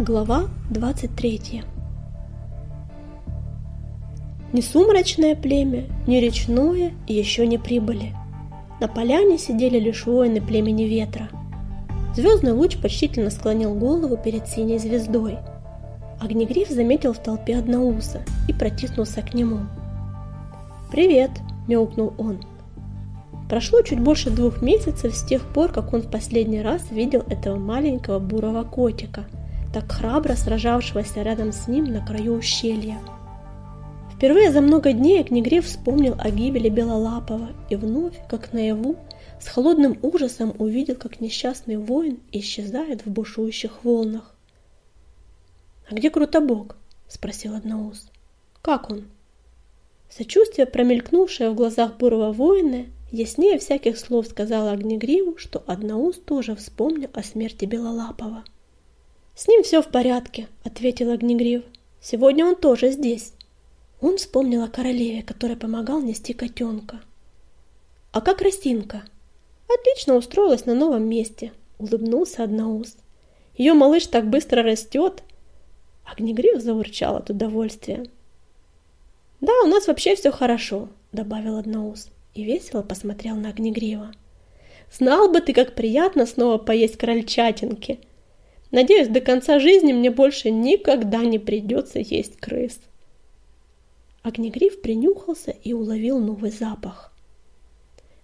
Глава 23 Ни сумрачное племя, ни речное еще не прибыли. На поляне сидели лишь воины племени ветра. Звездный луч почтительно склонил голову перед синей звездой. Огнегриф заметил в толпе одноуса и протиснулся к нему. «Привет!» – мяукнул он. Прошло чуть больше двух месяцев с тех пор, как он в последний раз видел этого маленького бурого котика – так храбро сражавшегося рядом с ним на краю ущелья. Впервые за много дней Огнегриф вспомнил о гибели Белолапова и вновь, как наяву, с холодным ужасом увидел, как несчастный воин исчезает в бушующих волнах. «А где Крутобок?» — спросил Одноус. «Как он?» Сочувствие, промелькнувшее в глазах бурого воина, яснее всяких слов сказала Огнегриву, что Одноус тоже вспомнил о смерти Белолапова. «С ним все в порядке», — ответил Огнегрив. «Сегодня он тоже здесь». Он вспомнил о королеве, которая помогал нести котенка. «А как Росинка?» «Отлично устроилась на новом месте», — улыбнулся Одноус. «Ее малыш так быстро растет!» Огнегрив заурчал от удовольствия. «Да, у нас вообще все хорошо», — добавил Одноус и весело посмотрел на Огнегрива. «Знал бы ты, как приятно снова поесть крольчатинки!» Надеюсь, до конца жизни мне больше никогда не придется есть крыс. Огнегриф принюхался и уловил новый запах.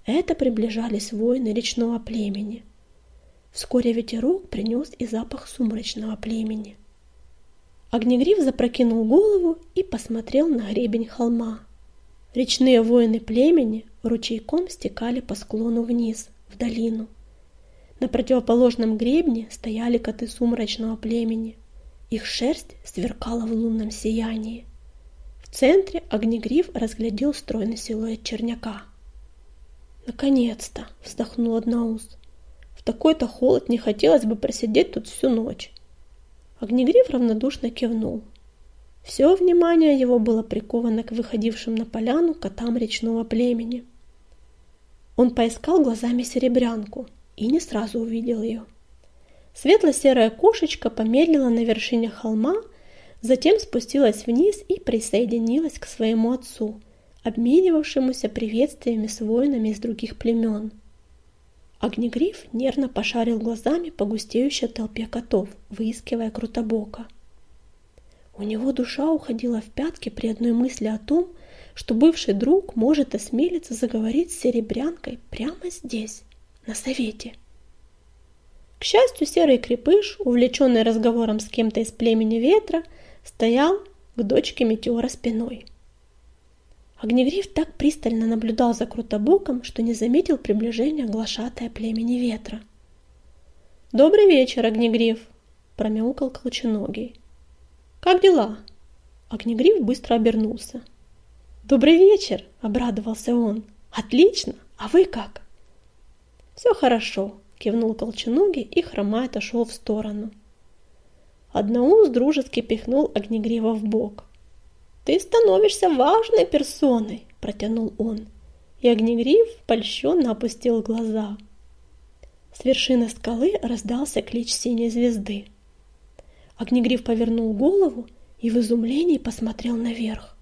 Это приближались воины речного племени. Вскоре ветерок принес и запах сумрачного племени. Огнегриф запрокинул голову и посмотрел на гребень холма. Речные воины племени ручейком стекали по склону вниз, в долину. На противоположном гребне стояли коты сумрачного племени. Их шерсть сверкала в лунном сиянии. В центре огнегриф разглядел стройный силуэт черняка. «Наконец-то!» — вздохнул Одноус. «В такой-то холод не хотелось бы просидеть тут всю ночь». Огнегриф равнодушно кивнул. Все внимание его было приковано к выходившим на поляну котам речного племени. Он поискал глазами серебрянку, и не сразу увидел ее. Светло-серая кошечка помедлила на вершине холма, затем спустилась вниз и присоединилась к своему отцу, обменивавшемуся приветствиями с воинами из других племен. Огнегриф нервно пошарил глазами по густеющей толпе котов, выискивая Крутобока. У него душа уходила в пятки при одной мысли о том, что бывший друг может осмелиться заговорить с серебрянкой прямо здесь на совете. К счастью, серый крепыш, увлеченный разговором с кем-то из племени ветра, стоял к дочке метеора спиной. Огнегриф так пристально наблюдал за Крутобоком, что не заметил приближения глашатая племени ветра. «Добрый вечер, Огнегриф!» – промяукал Колченогий. «Как дела?» Огнегриф быстро обернулся. «Добрый вечер!» – обрадовался он. «Отлично! А вы как?» «Все хорошо», — кивнул Колченогий и, хромая, отошел в сторону. Одноус дружески пихнул Огнегрива в бок. «Ты становишься важной персоной», — протянул он. И Огнегрив польщенно опустил глаза. С вершины скалы раздался клич синей звезды. Огнегрив повернул голову и в изумлении посмотрел наверх.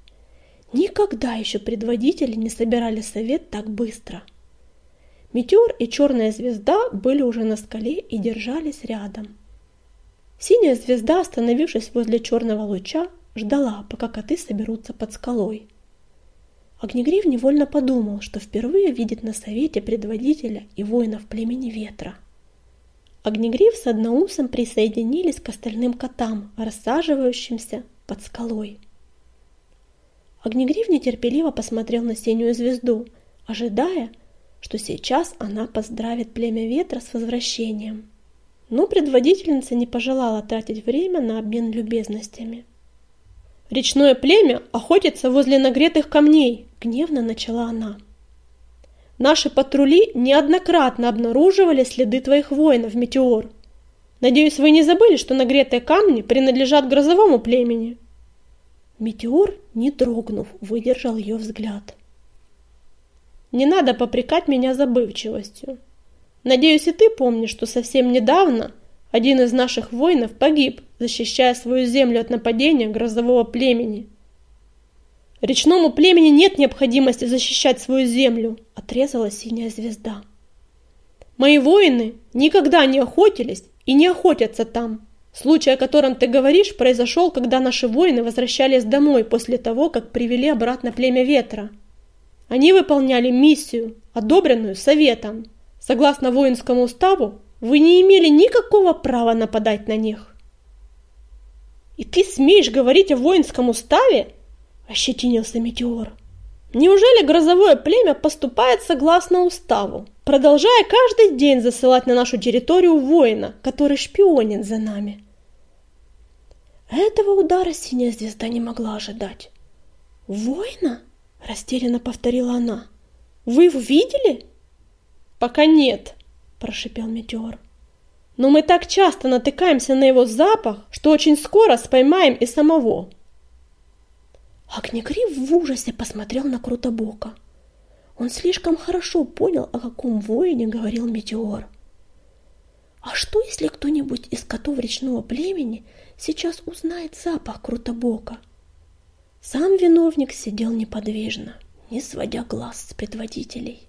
Никогда еще предводители не собирали совет так быстро — Метеор и черная звезда были уже на скале и держались рядом. Синяя звезда, остановившись возле черного луча, ждала, пока коты соберутся под скалой. Огнегрив невольно подумал, что впервые видит на совете предводителя и воинов племени ветра. Огнегрив с одноусом присоединились к остальным котам, рассаживающимся под скалой. Огнегрив нетерпеливо посмотрел на синюю звезду, ожидая, что сейчас она поздравит племя ветра с возвращением. Но предводительница не пожелала тратить время на обмен любезностями. «Речное племя охотится возле нагретых камней», — гневно начала она. «Наши патрули неоднократно обнаруживали следы твоих воинов, Метеор. Надеюсь, вы не забыли, что нагретые камни принадлежат грозовому племени?» Метеор, не дрогнув, выдержал ее взгляд. Не надо попрекать меня забывчивостью. Надеюсь, и ты помнишь, что совсем недавно Один из наших воинов погиб, защищая свою землю от нападения грозового племени. Речному племени нет необходимости защищать свою землю, отрезала синяя звезда. Мои воины никогда не охотились и не охотятся там. Случай, о котором ты говоришь, произошел, когда наши воины возвращались домой после того, как привели обратно племя ветра. Они выполняли миссию, одобренную советом. Согласно воинскому уставу, вы не имели никакого права нападать на них. И ты смеешь говорить о воинском уставе? Ощетинился метеор. Неужели грозовое племя поступает согласно уставу, продолжая каждый день засылать на нашу территорию воина, который шпионит за нами? Этого удара синяя звезда не могла ожидать. «Воина?» – растерянно повторила она. «Вы его видели?» «Пока нет», – прошипел метеор. «Но мы так часто натыкаемся на его запах, что очень скоро споймаем и самого». Огнегриф в ужасе посмотрел на Крутобока. Он слишком хорошо понял, о каком воине говорил Метеор. А что, если кто-нибудь из котов речного племени сейчас узнает запах Крутобока? Сам виновник сидел неподвижно, не сводя глаз с предводителей.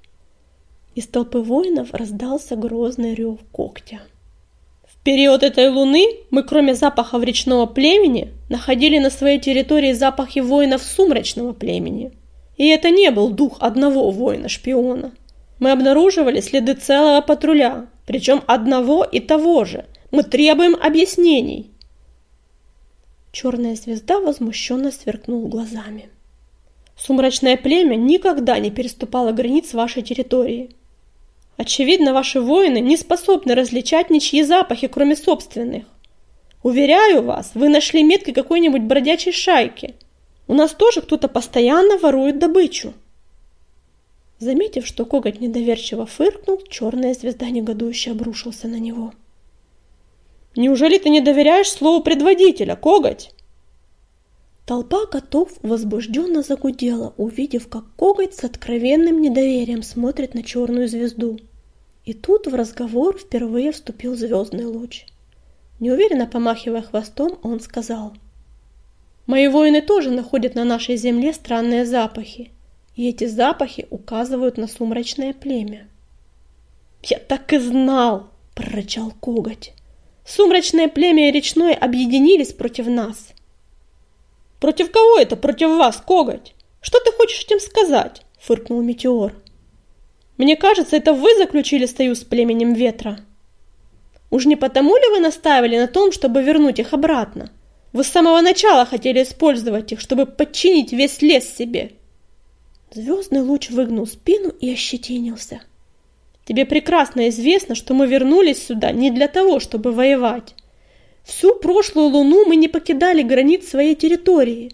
Из толпы воинов раздался грозный рев когтя. В период этой луны мы, кроме запахов речного племени, находили на своей территории запахи воинов сумрачного племени. И это не был дух одного воина-шпиона. Мы обнаруживали следы целого патруля, причем одного и того же. Мы требуем объяснений. Черная звезда возмущенно сверкнул глазами. Сумрачное племя никогда не переступало границ вашей территории. Очевидно, ваши воины не способны различать ничьи запахи, кроме собственных. Уверяю вас, вы нашли метки какой-нибудь бродячей шайки. У нас тоже кто-то постоянно ворует добычу. Заметив, что коготь недоверчиво фыркнул, черная звезда негодующе обрушился на него. «Неужели ты не доверяешь слову предводителя, коготь?» Толпа котов возбужденно загудела, увидев, как коготь с откровенным недоверием смотрит на черную звезду. И тут в разговор впервые вступил звездный луч. Неуверенно помахивая хвостом, он сказал. «Мои воины тоже находят на нашей земле странные запахи и эти запахи указывают на сумрачное племя. «Я так и знал!» – прорычал коготь. «Сумрачное племя и речное объединились против нас!» «Против кого это? Против вас, коготь? Что ты хочешь этим сказать?» – фыркнул Метеор. «Мне кажется, это вы заключили союз с племенем ветра. Уж не потому ли вы настаивали на том, чтобы вернуть их обратно? Вы с самого начала хотели использовать их, чтобы подчинить весь лес себе!» Звездный луч выгнул спину и ощетинился. Тебе прекрасно известно, что мы вернулись сюда не для того, чтобы воевать. Всю прошлую луну мы не покидали границ своей территории.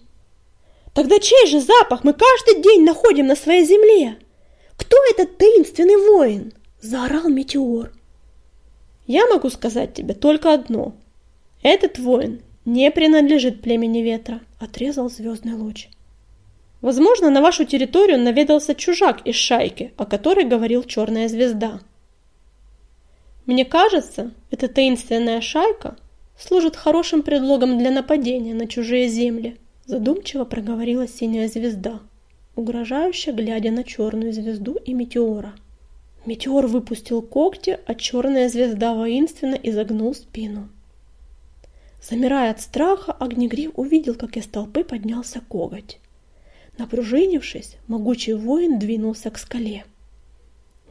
Тогда чей же запах мы каждый день находим на своей земле? Кто этот таинственный воин? Заорал метеор. Я могу сказать тебе только одно. Этот воин не принадлежит племени ветра, отрезал звездный луч. Возможно, на вашу территорию наведался чужак из шайки, о которой говорил Черная Звезда. Мне кажется, эта таинственная шайка служит хорошим предлогом для нападения на чужие земли, задумчиво проговорила Синяя Звезда, угрожающе глядя на Черную Звезду и Метеора. Метеор выпустил когти, а Черная Звезда воинственно изогнул спину. Замирая от страха, Огнегрив увидел, как из толпы поднялся коготь. Напружинившись, могучий воин двинулся к скале.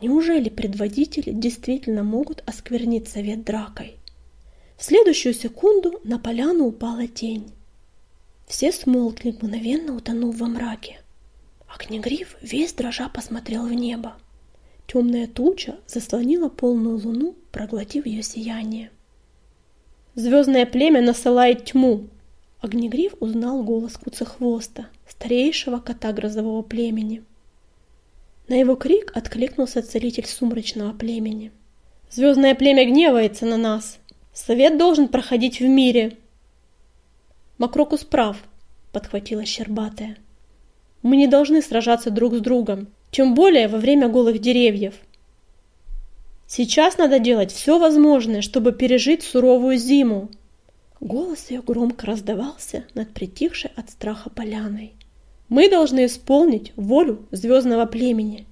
Неужели предводители действительно могут осквернить совет дракой? В следующую секунду на поляну упала тень. Все смолкли, мгновенно утонув во мраке. Огнегриф весь дрожа посмотрел в небо. Темная туча заслонила полную луну, проглотив ее сияние. Звездное племя насылает тьму. Огнегриф узнал голос Куцехвоста, старейшего кота грозового племени. На его крик откликнулся целитель сумрачного племени. «Звездное племя гневается на нас! Совет должен проходить в мире!» «Макрокус прав», — подхватила Щербатая. «Мы не должны сражаться друг с другом, тем более во время голых деревьев». Сейчас надо делать все возможное, чтобы пережить суровую зиму. Голос ее громко раздавался над притихшей от страха поляной. Мы должны исполнить волю звездного племени.